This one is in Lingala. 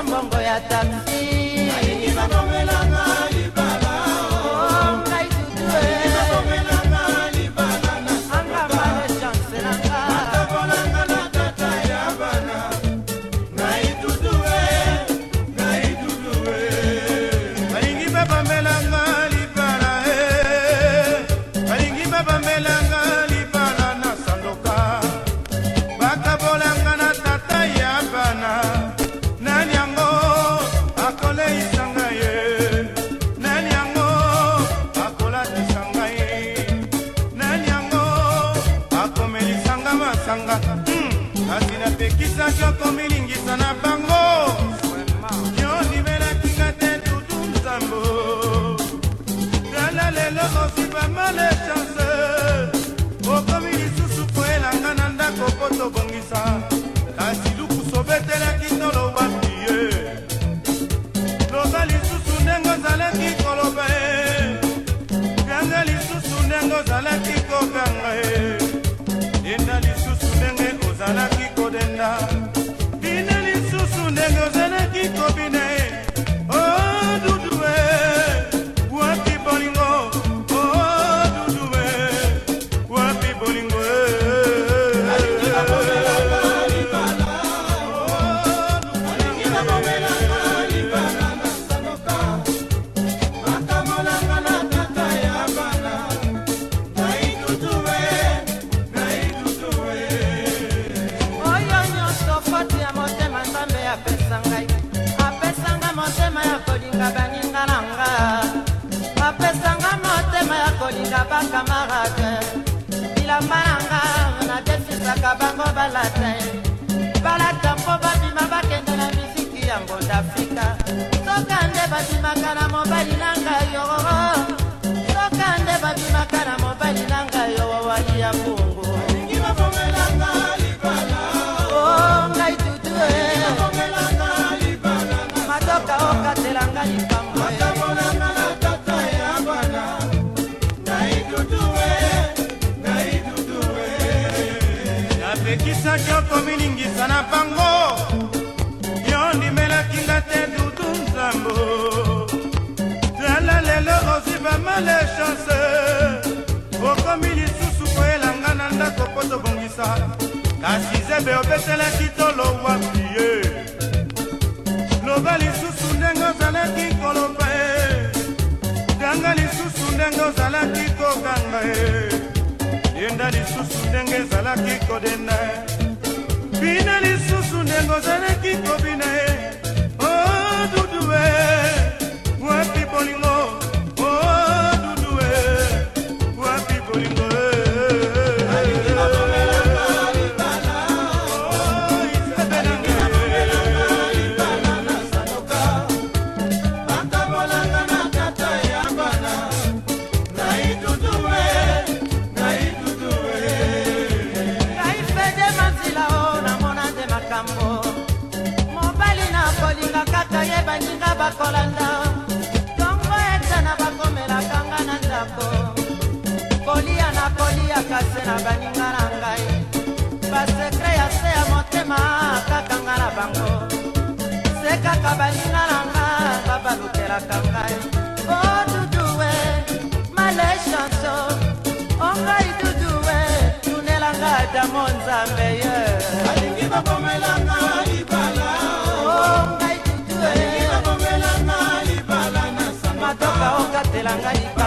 mongongo ya taxi napekisaki okomilingisa na bango nyondibelakinga te tutu nzambo tala lelo osiba male chance okomi lisusu po elanga na ndako po tobongisa kasi lukusobetela Bangers ya bakamarade bilamba nanga nakesisaka bango balata balata mpo babima bakende na misiki yango d'afrika soka nde babimaka na mobali nanga yororo soka nde babimaka na mobali nanga yo wawali ya bungu oh, ngai tutu eh. matoka okatelanga lipama po tobongisa kasi zembe obetelaki tolo wapi ye loba lisusu ndenge ozalaki koloba ye ndanga lisusu ndenge ozalaki kokanga ye yenda lisusu ndenge ezalaki kodenda bina lisusu ndenge ozalaki kobina ye o oh, dudue wapi bolingo kaka se na baninga na ngai basekre ya se ya motema kaka nga na bango se kaka baninga na nga nga balukelaka ngai o oh, duduwe male chanso o oh, ngai duduwe tunelanga damo nzambe ye alingi bakomelanga libala o oh, ngai duduwe alingi bakomelanga libala na samatoka okatelanga libala